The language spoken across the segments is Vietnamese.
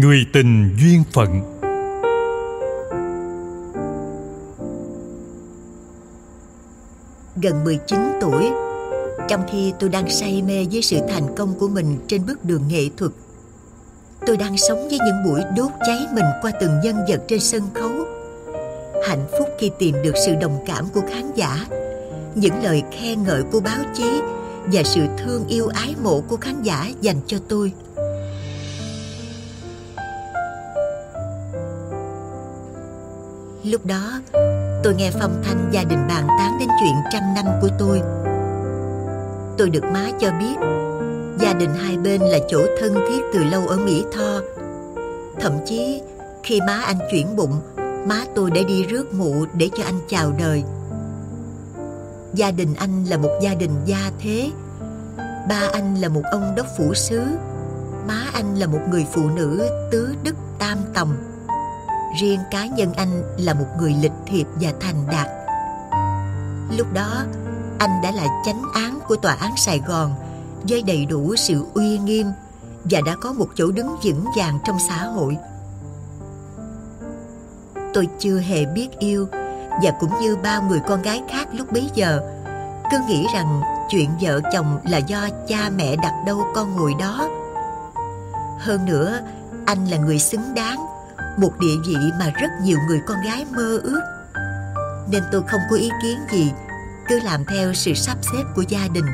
Người tình duyên phận. Gần 19 tuổi, Trong khi tôi đang say mê với sự thành công của mình trên bước đường nghệ thuật, Tôi đang sống với những buổi đốt cháy mình qua từng nhân vật trên sân khấu. Hạnh phúc khi tìm được sự đồng cảm của khán giả, Những lời khen ngợi của báo chí Và sự thương yêu ái mộ của khán giả dành cho tôi. Lúc đó, tôi nghe phong thanh gia đình bàn tán đến chuyện trăm năm của tôi. Tôi được má cho biết, Gia đình hai bên là chỗ thân thiết từ lâu ở Mỹ Tho. Thậm chí, khi má anh chuyển bụng, Má tôi đã đi rước mụ để cho anh chào đời. Gia đình anh là một gia đình gia thế. Ba anh là một ông đốc phủ sứ Má anh là một người phụ nữ tứ đức tam tòng riêng cá nhân anh là một người lịch thiệp và thành đạt. Lúc đó, anh đã là chánh án của tòa án sài gòn, với đầy đủ sự uy nghiêm và đã có một chỗ đứng vững vàng trong xã hội. Tôi chưa hề biết yêu và cũng như bao người con gái khác lúc bấy giờ, cứ nghĩ rằng chuyện vợ chồng là do cha mẹ đặt đâu con ngồi đó. Hơn nữa, anh là người xứng đáng một địa vị mà rất nhiều người con gái mơ ước. Nên tôi không có ý kiến gì, cứ làm theo sự sắp xếp của gia đình.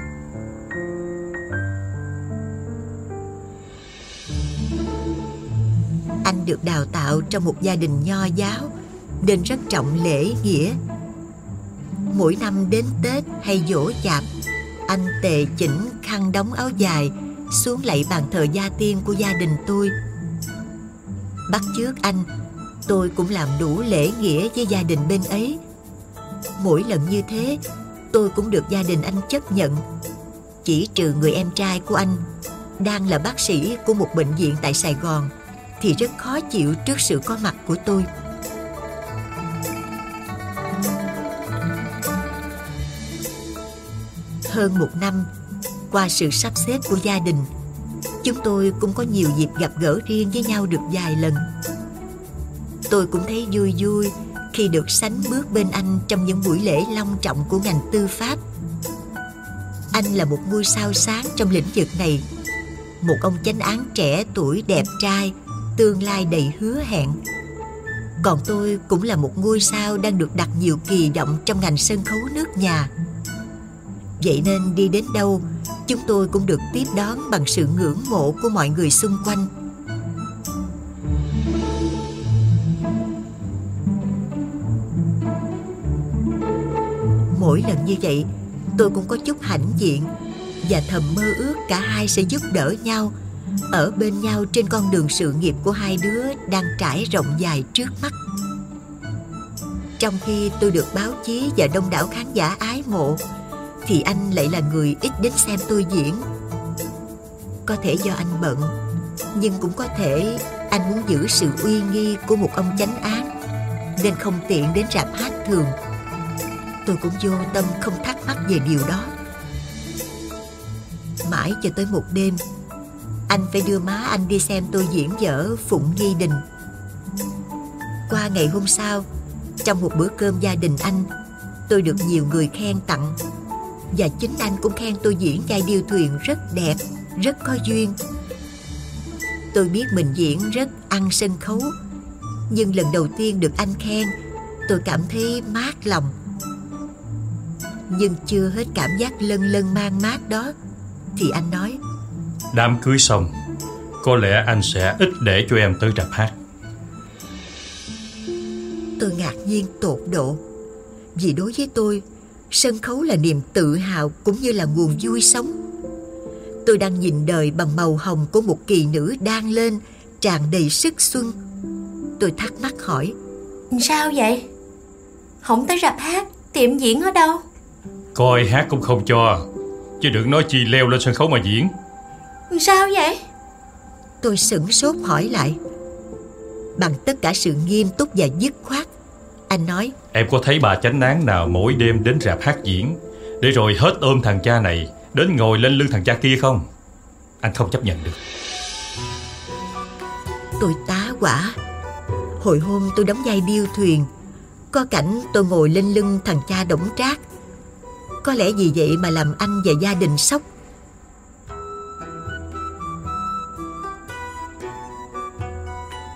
Anh được đào tạo trong một gia đình nho giáo, nên rất trọng lễ nghĩa. Mỗi năm đến tết hay dỗ chạp anh tề chỉnh khăn đóng áo dài xuống lạy bàn thờ gia tiên của gia đình tôi bắt chước anh. Tôi cũng làm đủ lễ nghĩa với gia đình bên ấy. Mỗi lần như thế, tôi cũng được gia đình anh chấp nhận. Chỉ trừ người em trai của anh, đang là bác sĩ của một bệnh viện tại sài gòn, thì rất khó chịu trước sự có mặt của tôi. Hơn một năm qua sự sắp xếp của gia đình Chúng tôi cũng có nhiều dịp gặp gỡ riêng với nhau được vài lần. Tôi cũng thấy vui vui khi được sánh bước bên anh trong những buổi lễ long trọng của ngành tư pháp. Anh là một ngôi sao sáng trong lĩnh vực này, Một ông chánh án trẻ tuổi đẹp trai, Tương lai đầy hứa hẹn. Còn tôi cũng là một ngôi sao đang được đặt nhiều kỳ vọng trong ngành sân khấu nước nhà. Vậy nên đi đến đâu chúng tôi cũng được tiếp đón bằng sự ngưỡng mộ của mọi người xung quanh. Mỗi lần như vậy, tôi cũng có chút hãnh diện và thầm mơ ước cả hai sẽ giúp đỡ nhau ở bên nhau trên con đường sự nghiệp của hai đứa đang trải rộng dài trước mắt. Trong khi tôi được báo chí và đông đảo khán giả ái mộ thì anh lại là người ít đến xem tôi diễn. Có thể do anh bận, nhưng cũng có thể anh muốn giữ sự uy nghi của một ông chánh án nên không tiện đến rạp hát thường. Tôi cũng vô tâm không thắc mắc về điều đó. Mãi cho tới một đêm, anh phải đưa má anh đi xem tôi diễn dở phụng nghi đình. Qua ngày hôm sau, trong một bữa cơm gia đình anh, tôi được nhiều người khen tặng và chính anh cũng khen tôi diễn vai điêu thuyền rất đẹp rất có duyên. Tôi biết mình diễn rất ăn sân khấu nhưng lần đầu tiên được anh khen tôi cảm thấy mát lòng. Nhưng chưa hết cảm giác lân lân mang mát đó thì anh nói đám cưới xong có lẽ anh sẽ ít để cho em tới rạp hát. Tôi ngạc nhiên tột độ vì đối với tôi sân khấu là niềm tự hào cũng như là nguồn vui sống. Tôi đang nhìn đời bằng màu hồng của một kỳ nữ đang lên tràn đầy sức xuân. Tôi thắc mắc hỏi sao vậy? Không tới rạp hát tiệm diễn ở đâu? Coi hát cũng không cho chứ đừng nói chi leo lên sân khấu mà diễn. Sao vậy? Tôi sửng sốt hỏi lại bằng tất cả sự nghiêm túc và dứt khoát anh nói Em có thấy bà chánh án nào mỗi đêm đến rạp hát diễn Để rồi hết ôm thằng cha này Đến ngồi lên lưng thằng cha kia không? Anh không chấp nhận được. Tôi tá quả. Hồi hôm tôi đóng vai điêu thuyền Có cảnh tôi ngồi lên lưng thằng cha đổng trác. Có lẽ vì vậy mà làm anh và gia đình sốc.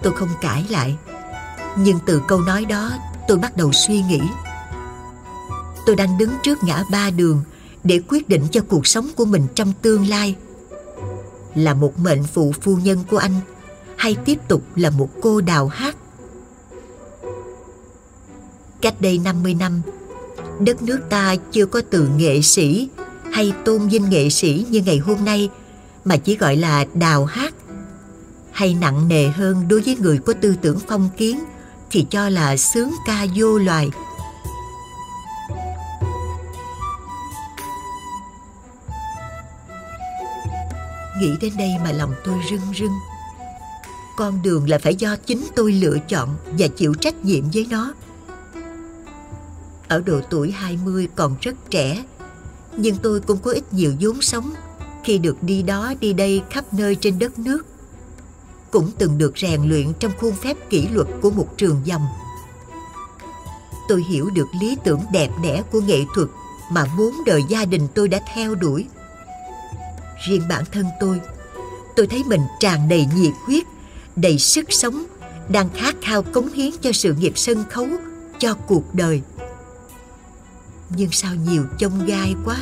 Tôi không cãi lại Nhưng từ câu nói đó tôi bắt đầu suy nghĩ. Tôi đang đứng trước ngã ba đường Để quyết định cho cuộc sống của mình trong tương lai. Là một mệnh phụ phu nhân của anh, Hay tiếp tục là một cô đào hát? Cách đây 50 năm, Đất nước ta chưa có từ nghệ sĩ Hay tôn vinh nghệ sĩ như ngày hôm nay, Mà chỉ gọi là đào hát, hay nặng nề hơn đối với người có tư tưởng phong kiến thì cho là sướng ca vô loài. Nghĩ đến đây mà lòng tôi rưng rưng. Con đường là phải do chính tôi lựa chọn và chịu trách nhiệm với nó. Ở độ tuổi 20 còn rất trẻ, nhưng tôi cũng có ít nhiều vốn sống. Khi được đi đó, đi đây khắp nơi trên đất nước cũng từng được rèn luyện trong khuôn phép kỷ luật của một trường dòng. Tôi hiểu được lý tưởng đẹp đẽ của nghệ thuật mà bốn đời gia đình tôi đã theo đuổi. Riêng bản thân tôi, tôi thấy mình tràn đầy nhiệt huyết, đầy sức sống, đang khát khao cống hiến cho sự nghiệp sân khấu, cho cuộc đời. Nhưng sao nhiều chông gai quá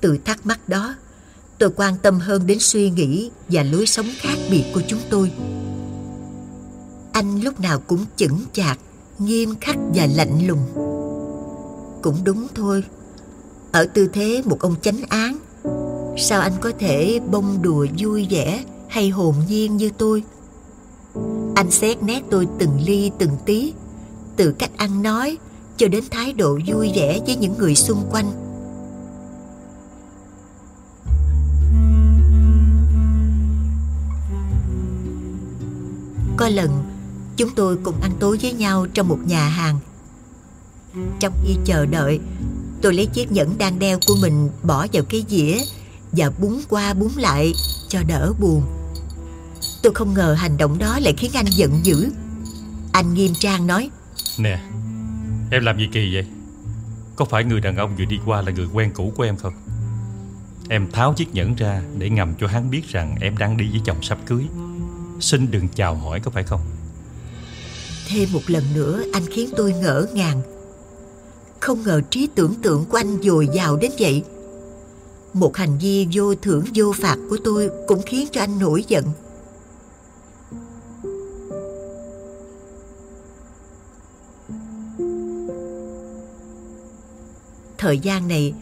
Từ thắc mắc đó, tôi quan tâm hơn đến suy nghĩ và lối sống khác biệt của chúng tôi. Anh lúc nào cũng chững chạc, nghiêm khắc và lạnh lùng. Cũng đúng thôi, ở tư thế một ông chánh án, sao anh có thể bông đùa vui vẻ hay hồn nhiên như tôi? Anh xét nét tôi từng ly từng tí, từ cách ăn nói cho đến thái độ vui vẻ với những người xung quanh Có lần, chúng tôi cùng ăn tối với nhau trong một nhà hàng. Trong khi chờ đợi, Tôi lấy chiếc nhẫn đang đeo của mình bỏ vào cái dĩa Và búng qua búng lại cho đỡ buồn. Tôi không ngờ hành động đó lại khiến anh giận dữ. Anh nghiêm trang nói, Nè, Em làm gì kỳ vậy? Có phải người đàn ông vừa đi qua là người quen cũ của em không? Em tháo chiếc nhẫn ra Để ngầm cho hắn biết rằng em đang đi với chồng sắp cưới. Xin đừng chào hỏi có phải không? Thêm một lần nữa anh khiến tôi ngỡ ngàng. Không ngờ trí tưởng tượng của anh dồi dào đến vậy. Một hành vi vô thưởng vô phạt của tôi Cũng khiến cho anh nổi giận. Thời gian này,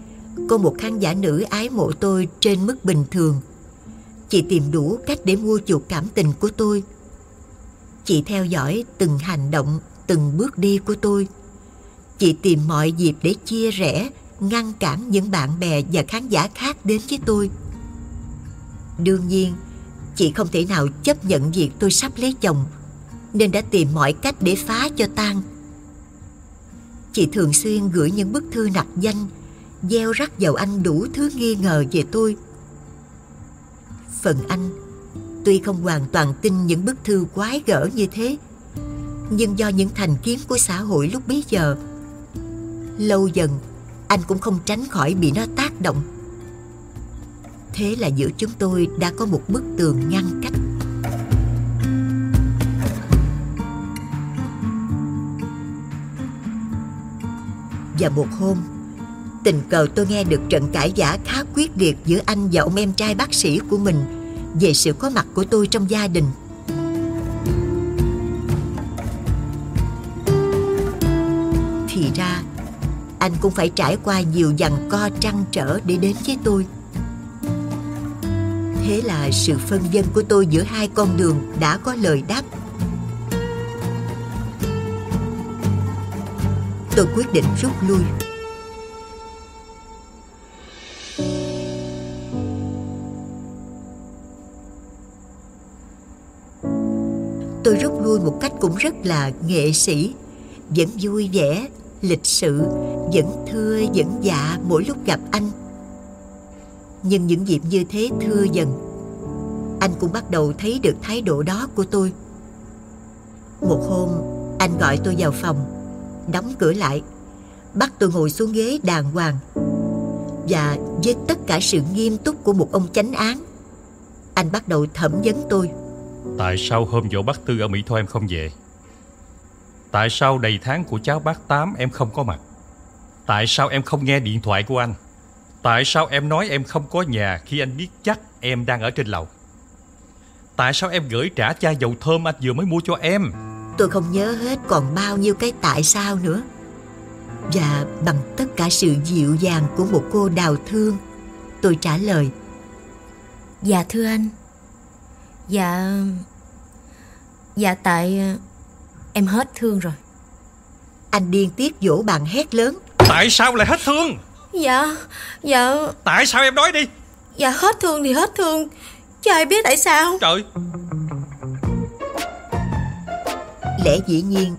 Có một khán giả nữ ái mộ tôi trên mức bình thường. Chị tìm đủ cách để mua chuộc cảm tình của tôi. Chị theo dõi từng hành động, từng bước đi của tôi. Chị tìm mọi dịp để chia rẽ, ngăn cản những bạn bè và khán giả khác đến với tôi. Đương nhiên, chị không thể nào chấp nhận việc tôi sắp lấy chồng, nên đã tìm mọi cách để phá cho tan. Chị thường xuyên gửi những bức thư nặc danh, gieo rắc vào anh đủ thứ nghi ngờ về tôi phần anh. Tuy không hoàn toàn tin những bức thư quái gở như thế, Nhưng do những thành kiến của xã hội lúc bấy giờ, Lâu dần anh cũng không tránh khỏi bị nó tác động. Thế là giữa chúng tôi đã có một bức tường ngăn cách. Và một hôm Tình cờ tôi nghe được trận cãi giả khá quyết liệt giữa anh và ông em trai bác sĩ của mình về sự có mặt của tôi trong gia đình. Thì ra, anh cũng phải trải qua nhiều dằn co trăn trở để đến với tôi. Thế là sự phân vân của tôi giữa hai con đường đã có lời đáp. Tôi quyết định rút lui. Cách cũng rất là nghệ sĩ. Vẫn vui vẻ, lịch sự, Vẫn thưa, vẫn dạ mỗi lúc gặp anh. Nhưng những dịp như thế thưa dần, Anh cũng bắt đầu thấy được thái độ đó của tôi. Một hôm, anh gọi tôi vào phòng, Đóng cửa lại, Bắt tôi ngồi xuống ghế đàng hoàng. Và với tất cả sự nghiêm túc của một ông chánh án, Anh bắt đầu thẩm vấn tôi. Tại sao hôm dỗ bác Tư ở Mỹ Tho em không về? Tại sao đầy tháng của cháu bác Tám em không có mặt? Tại sao em không nghe điện thoại của anh? Tại sao em nói em không có nhà Khi anh biết chắc em đang ở trên lầu? Tại sao em gửi trả chai dầu thơm anh vừa mới mua cho em? Tôi không nhớ hết còn bao nhiêu cái tại sao nữa. Và bằng tất cả sự dịu dàng của một cô đào thương Tôi trả lời. Dạ thưa anh Dạ Dạ tại Em hết thương rồi. Anh điên tiết vỗ bàn hét lớn. Tại sao lại hết thương? Dạ Dạ. Tại sao em nói đi? Dạ hết thương thì hết thương. Chứ ai biết tại sao? Trời. Lẽ dĩ nhiên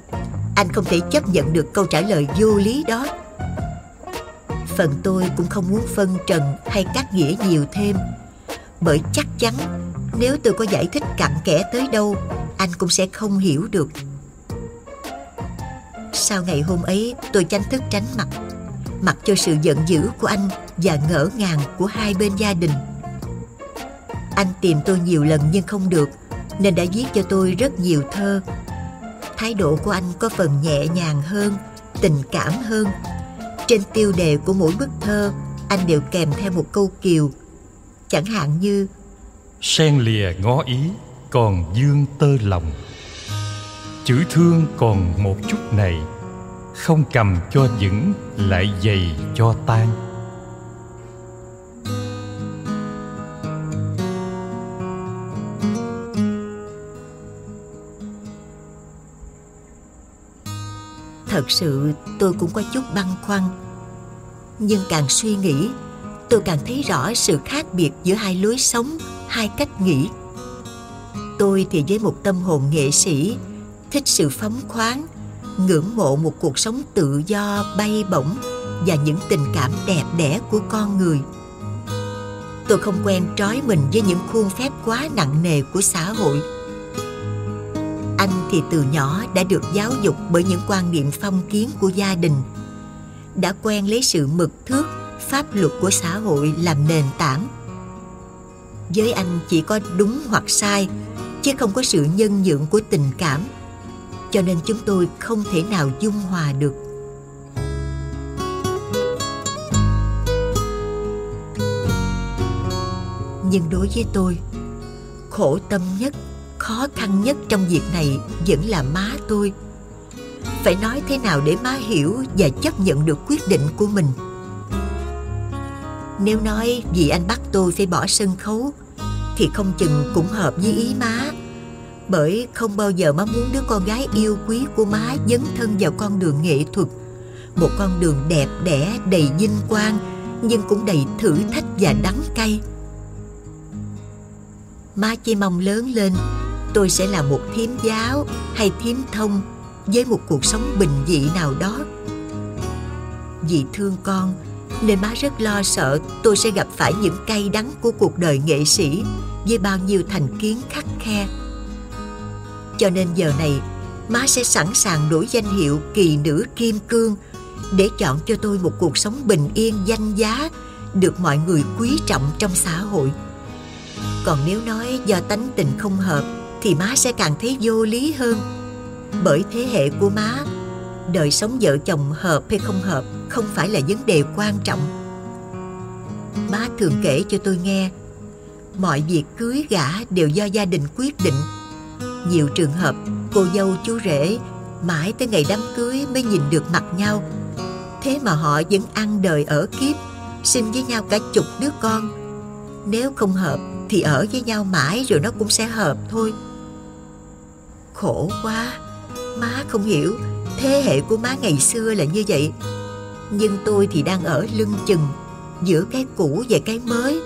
Anh không thể chấp nhận được câu trả lời vô lý đó. Phần tôi cũng không muốn phân trần hay cắt nghĩa nhiều thêm Bởi chắc chắn nếu tôi có giải thích cặn kẽ tới đâu, Anh cũng sẽ không hiểu được. Sau ngày hôm ấy, tôi tranh thức tránh mặt. Mặc cho sự giận dữ của anh Và ngỡ ngàng của hai bên gia đình. Anh tìm tôi nhiều lần nhưng không được, Nên đã viết cho tôi rất nhiều thơ. Thái độ của anh có phần nhẹ nhàng hơn, Tình cảm hơn. Trên tiêu đề của mỗi bức thơ, Anh đều kèm theo một câu kiều. Chẳng hạn như Sen lìa ngó ý, Còn dương tơ lòng. Chữ thương còn một chút này, Không cầm cho vững, Lại dày cho tan. Thật sự tôi cũng có chút băn khoăn, Nhưng càng suy nghĩ, Tôi càng thấy rõ sự khác biệt giữa hai lối sống. Hai cách nghĩ. Tôi thì với một tâm hồn nghệ sĩ, Thích sự phóng khoáng, Ngưỡng mộ một cuộc sống tự do, bay bổng Và những tình cảm đẹp đẽ của con người. Tôi không quen trói mình với những khuôn phép quá nặng nề của xã hội. Anh thì từ nhỏ đã được giáo dục bởi những quan niệm phong kiến của gia đình, đã quen lấy sự mực thước, pháp luật của xã hội làm nền tảng với anh chỉ có đúng hoặc sai, chứ không có sự nhân nhượng của tình cảm. Cho nên chúng tôi không thể nào dung hòa được. Nhưng đối với tôi, khổ tâm nhất, khó khăn nhất trong việc này vẫn là má tôi. Phải nói thế nào để má hiểu và chấp nhận được quyết định của mình? Nếu nói vì anh bắt tôi phải bỏ sân khấu, thì không chừng cũng hợp với ý má. Bởi không bao giờ má muốn đứa con gái yêu quý của má dấn thân vào con đường nghệ thuật, một con đường đẹp đẽ, đầy vinh quang, nhưng cũng đầy thử thách và đắng cay. Má chỉ mong lớn lên, tôi sẽ là một thiếm giáo hay thiếm thông với một cuộc sống bình dị nào đó. Vì thương con nên má rất lo sợ tôi sẽ gặp phải những cay đắng của cuộc đời nghệ sĩ với bao nhiêu thành kiến khắc khe. Cho nên giờ này, má sẽ sẵn sàng đổi danh hiệu kỳ nữ kim cương để chọn cho tôi một cuộc sống bình yên, danh giá, được mọi người quý trọng trong xã hội. Còn nếu nói do tánh tình không hợp, thì má sẽ càng thấy vô lý hơn. Bởi thế hệ của má đời sống vợ chồng hợp hay không hợp không phải là vấn đề quan trọng. Má thường kể cho tôi nghe, mọi việc cưới gả đều do gia đình quyết định. Nhiều trường hợp, cô dâu chú rể mãi tới ngày đám cưới mới nhìn được mặt nhau. Thế mà họ vẫn ăn đời ở kiếp, sinh với nhau cả chục đứa con. Nếu không hợp thì ở với nhau mãi rồi nó cũng sẽ hợp thôi. Khổ quá, má không hiểu thế hệ của má ngày xưa là như vậy. Nhưng tôi thì đang ở lưng chừng, giữa cái cũ và cái mới.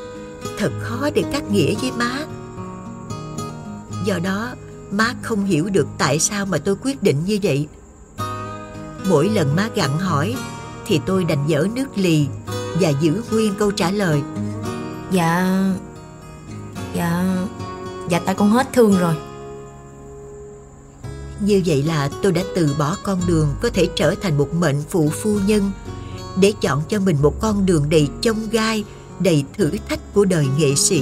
Thật khó để cắt nghĩa với má. Do đó, má không hiểu được tại sao mà tôi quyết định như vậy. Mỗi lần má gặn hỏi, Thì tôi đành dở nước lì Và giữ nguyên câu trả lời. Dạ Dạ Dạ tại con hết thương rồi. Như vậy là tôi đã từ bỏ con đường Có thể trở thành một mệnh phụ phu nhân, Để chọn cho mình một con đường đầy chông gai, Đầy thử thách của đời nghệ sĩ.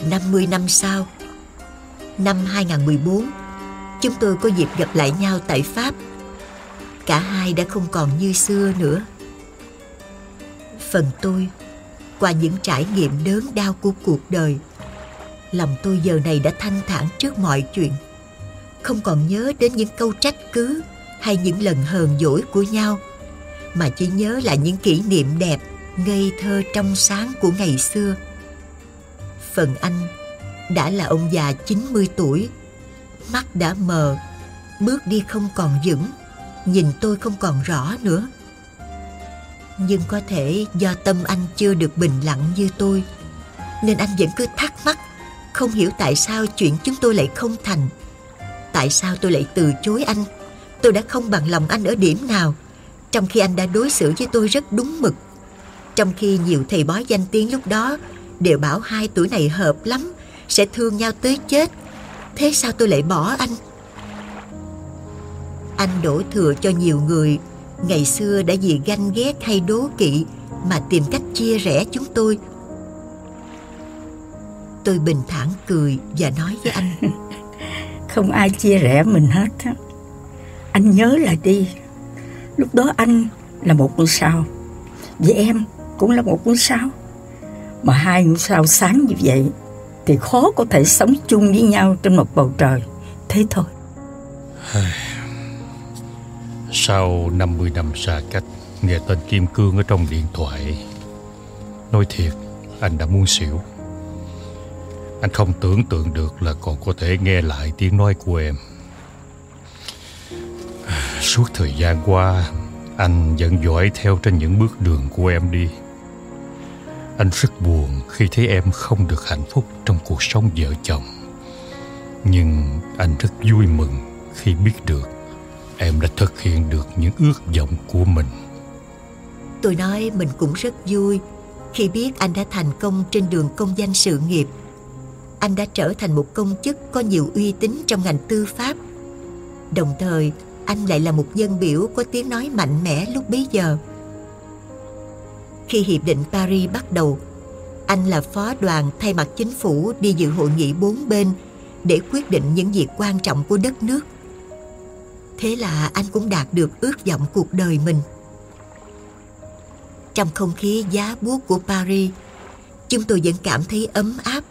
Rồi 50 năm sau, năm 2014, chúng tôi có dịp gặp lại nhau tại Pháp. Cả hai đã không còn như xưa nữa. Phần tôi, qua những trải nghiệm đớn đau của cuộc đời, lòng tôi giờ này đã thanh thản trước mọi chuyện. Không còn nhớ đến những câu trách cứ hay những lần hờn dỗi của nhau, mà chỉ nhớ lại những kỷ niệm đẹp, ngây thơ trong sáng của ngày xưa phần anh đã là ông già 90 tuổi, mắt đã mờ, bước đi không còn vững, nhìn tôi không còn rõ nữa. Nhưng có thể do tâm anh chưa được bình lặng như tôi, nên anh vẫn cứ thắc mắc, không hiểu tại sao chuyện chúng tôi lại không thành. Tại sao tôi lại từ chối anh? Tôi đã không bằng lòng anh ở điểm nào, trong khi anh đã đối xử với tôi rất đúng mực. Trong khi nhiều thầy bói danh tiếng lúc đó đều bảo hai tuổi này hợp lắm, sẽ thương nhau tới chết. Thế sao tôi lại bỏ anh? Anh đổ thừa cho nhiều người. Ngày xưa đã vì ganh ghét hay đố kỵ mà tìm cách chia rẽ chúng tôi. Tôi bình thản cười và nói với anh. Không ai chia rẽ mình hết á. Anh nhớ lại đi. Lúc đó anh là một ngôi sao. Vậy em cũng là một ngôi sao mà hai ngôi sao sáng như vậy thì khó có thể sống chung với nhau trên một bầu trời. Thế thôi. Sau 50 năm xa cách, nghe tên Kim Cương ở trong điện thoại. Nói thiệt, anh đã muốn xỉu. Anh không tưởng tượng được là còn có thể nghe lại tiếng nói của em. Suốt thời gian qua, anh vẫn dõi theo trên những bước đường của em đi. Anh rất buồn khi thấy em không được hạnh phúc trong cuộc sống vợ chồng. Nhưng anh rất vui mừng khi biết được em đã thực hiện được những ước vọng của mình. Tôi nói mình cũng rất vui khi biết anh đã thành công trên đường công danh sự nghiệp. Anh đã trở thành một công chức có nhiều uy tín trong ngành tư pháp. Đồng thời, anh lại là một dân biểu có tiếng nói mạnh mẽ lúc bấy giờ. Khi Hiệp định Paris bắt đầu, anh là phó đoàn thay mặt chính phủ đi dự hội nghị bốn bên để quyết định những việc quan trọng của đất nước. Thế là anh cũng đạt được ước vọng cuộc đời mình. Trong không khí giá buốt của Paris, chúng tôi vẫn cảm thấy ấm áp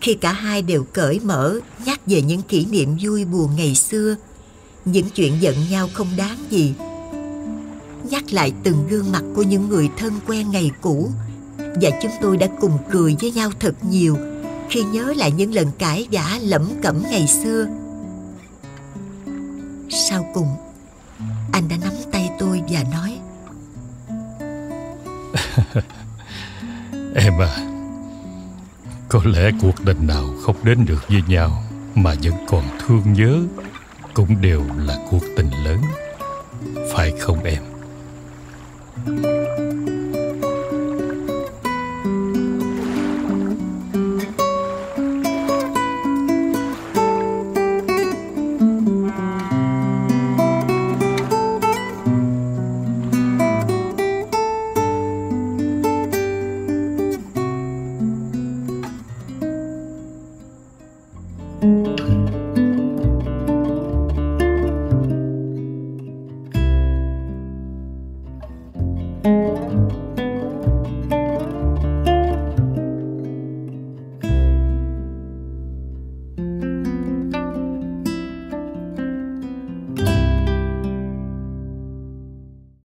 khi cả hai đều cởi mở nhắc về những kỷ niệm vui buồn ngày xưa, những chuyện giận nhau không đáng gì nhắc lại từng gương mặt của những người thân quen ngày cũ. Và chúng tôi đã cùng cười với nhau thật nhiều khi nhớ lại những lần cãi vã lẩm cẩm ngày xưa. Sau cùng, anh đã nắm tay tôi và nói, em à có lẽ cuộc tình nào không đến được với nhau mà vẫn còn thương nhớ cũng đều là cuộc tình lớn, phải không em? thank you